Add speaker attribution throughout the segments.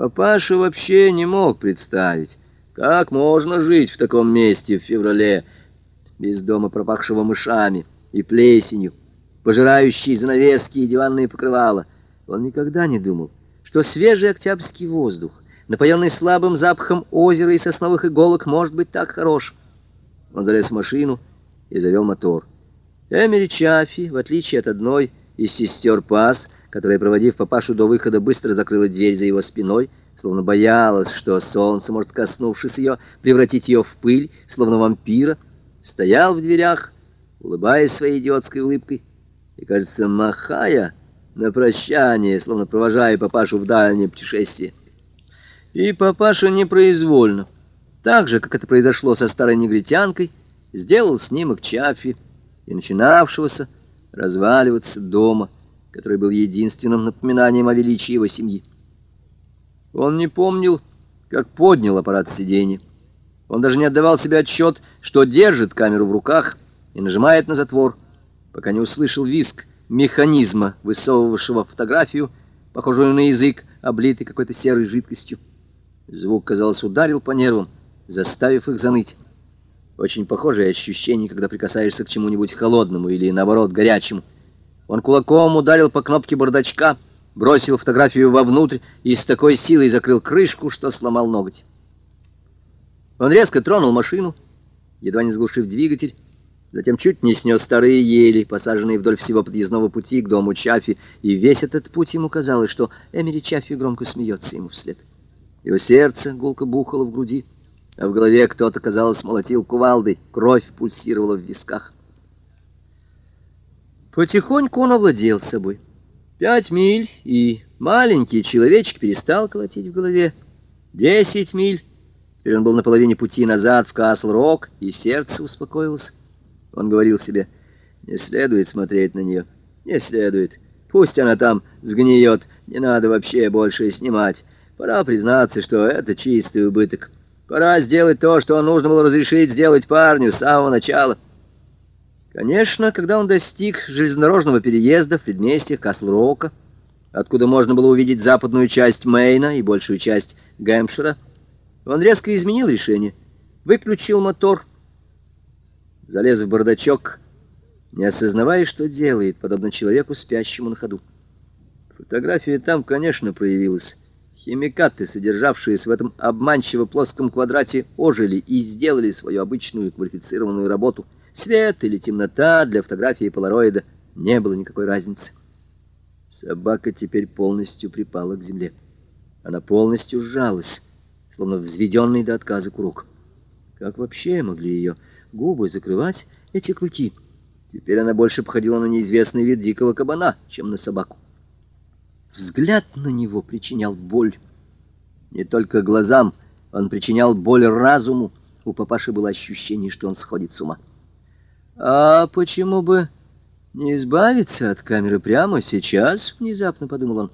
Speaker 1: Папаша вообще не мог представить, как можно жить в таком месте в феврале, без дома пропахшего мышами и плесенью, пожирающей занавески и диванные покрывала. Он никогда не думал, что свежий октябрьский воздух, напоенный слабым запахом озера и сосновых иголок, может быть так хорош. Он залез в машину и завел мотор. Эмери Чаффи, в отличие от одной из сестер Пас, которая, проводив папашу до выхода, быстро закрыла дверь за его спиной, словно боялась, что солнце может, коснувшись ее, превратить ее в пыль, словно вампира, стоял в дверях, улыбаясь своей идиотской улыбкой, и, кажется, махая на прощание, словно провожая папашу в дальнее путешествие. И папаша непроизвольно, так же, как это произошло со старой негритянкой, сделал снимок Чаффи и начинавшегося разваливаться дома, который был единственным напоминанием о величии его семьи. Он не помнил, как поднял аппарат сиденья. Он даже не отдавал себе отчет, что держит камеру в руках и нажимает на затвор, пока не услышал визг механизма, высовывавшего фотографию, похожую на язык, облитый какой-то серой жидкостью. Звук, казалось, ударил по нервам, заставив их заныть. Очень похожее ощущение, когда прикасаешься к чему-нибудь холодному или, наоборот, горячему. Он кулаком ударил по кнопке бардачка, бросил фотографию вовнутрь и с такой силой закрыл крышку, что сломал ноготь. Он резко тронул машину, едва не заглушив двигатель, затем чуть не снес старые ели, посаженные вдоль всего подъездного пути к дому Чаффи, и весь этот путь ему казалось, что Эмили Чаффи громко смеется ему вслед. Его сердце гулко бухало в груди, а в голове кто-то, казалось, молотил кувалдой, кровь пульсировала в висках. Потихоньку он овладел собой. Пять миль, и маленький человечек перестал колотить в голове. Десять миль. Теперь он был на половине пути назад в Касл-Рок, и сердце успокоилось. Он говорил себе, не следует смотреть на нее, не следует. Пусть она там сгниет, не надо вообще больше снимать. Пора признаться, что это чистый убыток. Пора сделать то, что нужно было разрешить сделать парню с самого начала. Конечно, когда он достиг железнодорожного переезда в предместьях Касл-Рока, откуда можно было увидеть западную часть Мейна и большую часть Гэмпшира, он резко изменил решение, выключил мотор, залез в бардачок, не осознавая, что делает, подобно человеку, спящему на ходу. Фотография там, конечно, проявилась. Химикаты, содержавшиеся в этом обманчиво плоском квадрате, ожили и сделали свою обычную квалифицированную работу — Свет или темнота для фотографии полароида не было никакой разницы. Собака теперь полностью припала к земле. Она полностью сжалась, словно взведенный до отказа курок. Как вообще могли ее губы закрывать эти клыки? Теперь она больше походила на неизвестный вид дикого кабана, чем на собаку. Взгляд на него причинял боль. Не только глазам, он причинял боль разуму. У папаши было ощущение, что он сходит с ума. «А почему бы не избавиться от камеры прямо сейчас?» — внезапно подумал он.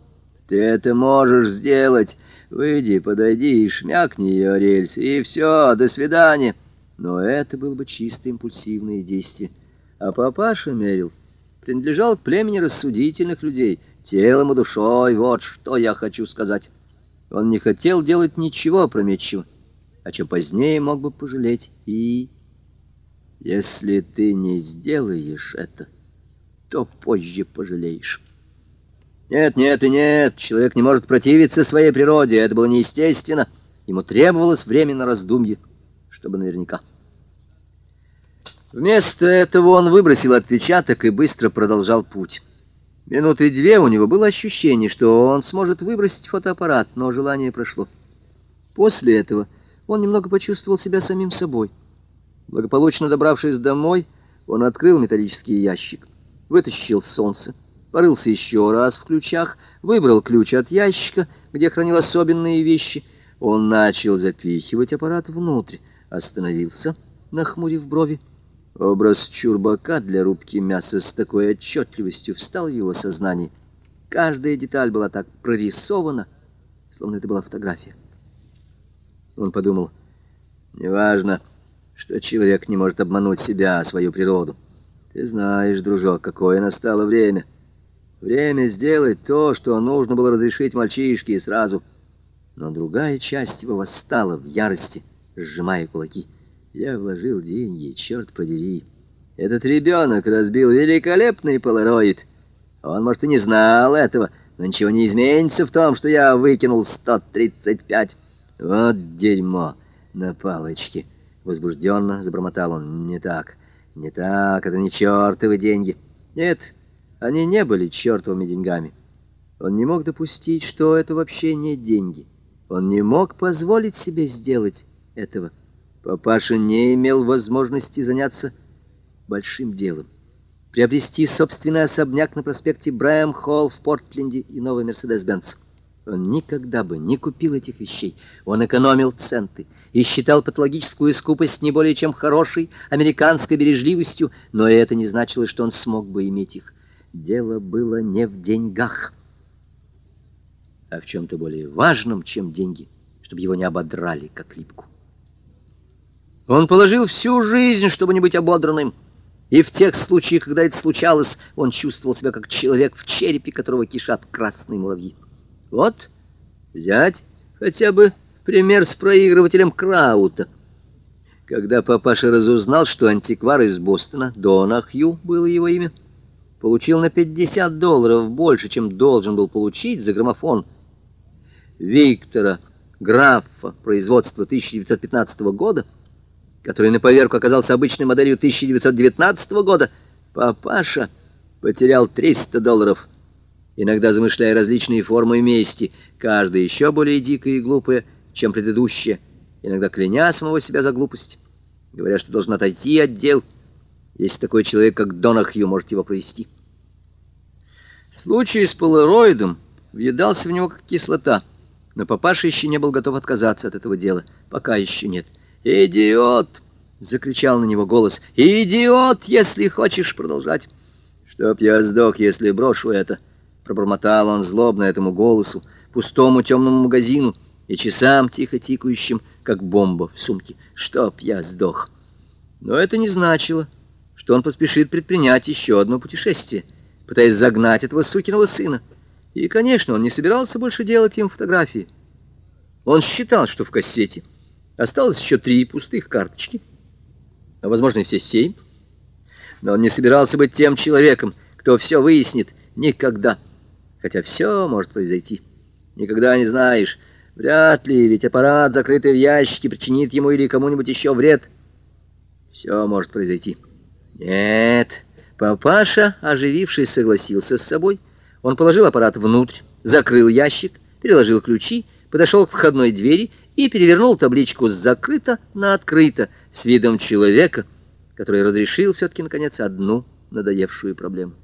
Speaker 1: «Ты это можешь сделать. Выйди, подойди и шмякни ее рельс, и все, до свидания». Но это было бы чисто импульсивное действие. А папаша Мерил принадлежал к племени рассудительных людей, телом и душой, вот что я хочу сказать. Он не хотел делать ничего опрометчивого, о чем позднее мог бы пожалеть, и... Если ты не сделаешь это, то позже пожалеешь. Нет, нет и нет, человек не может противиться своей природе, это было неестественно. Ему требовалось время на раздумье, чтобы наверняка. Вместо этого он выбросил отпечаток и быстро продолжал путь. Минуты две у него было ощущение, что он сможет выбросить фотоаппарат, но желание прошло. После этого он немного почувствовал себя самим собой. Благополучно добравшись домой, он открыл металлический ящик, вытащил солнце, порылся еще раз в ключах, выбрал ключ от ящика, где хранил особенные вещи. Он начал запихивать аппарат внутрь, остановился, нахмурив брови. Образ чурбака для рубки мяса с такой отчетливостью встал в его сознании. Каждая деталь была так прорисована, словно это была фотография. Он подумал, неважно, что человек не может обмануть себя, свою природу. Ты знаешь, дружок, какое настало время. Время сделать то, что нужно было разрешить мальчишке и сразу. Но другая часть его восстала в ярости, сжимая кулаки. Я вложил деньги, черт подери. Этот ребенок разбил великолепный полароид. Он, может, и не знал этого, но ничего не изменится в том, что я выкинул 135. Вот дерьмо на палочке. Возбужденно забормотал он. Не так, не так, это не чертовы деньги. Нет, они не были чертовыми деньгами. Он не мог допустить, что это вообще не деньги. Он не мог позволить себе сделать этого. Папаша не имел возможности заняться большим делом. Приобрести собственный особняк на проспекте Брайам-Холл в Портленде и новый Мерседес-Бенц. Он никогда бы не купил этих вещей. Он экономил центы и считал патологическую скупость не более чем хорошей американской бережливостью, но это не значило, что он смог бы иметь их. Дело было не в деньгах, а в чем-то более важном, чем деньги, чтобы его не ободрали, как липку. Он положил всю жизнь, чтобы не быть ободранным. И в тех случаях, когда это случалось, он чувствовал себя как человек, в черепе которого кишат красные муравьи. Вот, взять хотя бы пример с проигрывателем Краута. Когда папаша разузнал, что антиквар из Бостона, Донахью было его имя, получил на 50 долларов больше, чем должен был получить за граммофон Виктора Графа производства 1915 года, который на поверку оказался обычной моделью 1919 года, папаша потерял 300 долларов, иногда замышляя различные формы мести, каждая еще более дикая и глупая, чем предыдущая, иногда кляня самого себя за глупость, говоря, что должен отойти от дел, если такой человек, как Донахью, может его провести. Случай с полароидом въедался в него как кислота, но папаша еще не был готов отказаться от этого дела, пока еще нет. «Идиот!» — закричал на него голос. «Идиот, если хочешь продолжать!» «Чтоб я сдох, если брошу это!» Пробормотал он злобно этому голосу, пустому темному магазину и часам тихо тикающим, как бомба в сумке. «Чтоб я сдох!» Но это не значило, что он поспешит предпринять еще одно путешествие, пытаясь загнать этого сукиного сына. И, конечно, он не собирался больше делать им фотографии. Он считал, что в кассете — Осталось еще три пустых карточки, а, возможно, и все семь. Но он не собирался быть тем человеком, кто все выяснит никогда. Хотя все может произойти. Никогда не знаешь. Вряд ли, ведь аппарат, закрытый в ящике, причинит ему или кому-нибудь еще вред. Все может произойти. Нет, папаша, оживившись, согласился с собой. Он положил аппарат внутрь, закрыл ящик, переложил ключи, подошел к входной двери и перевернул табличку «Закрыто» на «Открыто» с видом человека, который разрешил все-таки, наконец, одну надоевшую проблему.